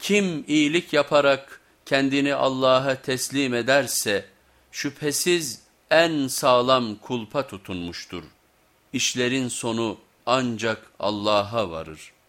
Kim iyilik yaparak kendini Allah'a teslim ederse şüphesiz en sağlam kulpa tutunmuştur. İşlerin sonu ancak Allah'a varır.''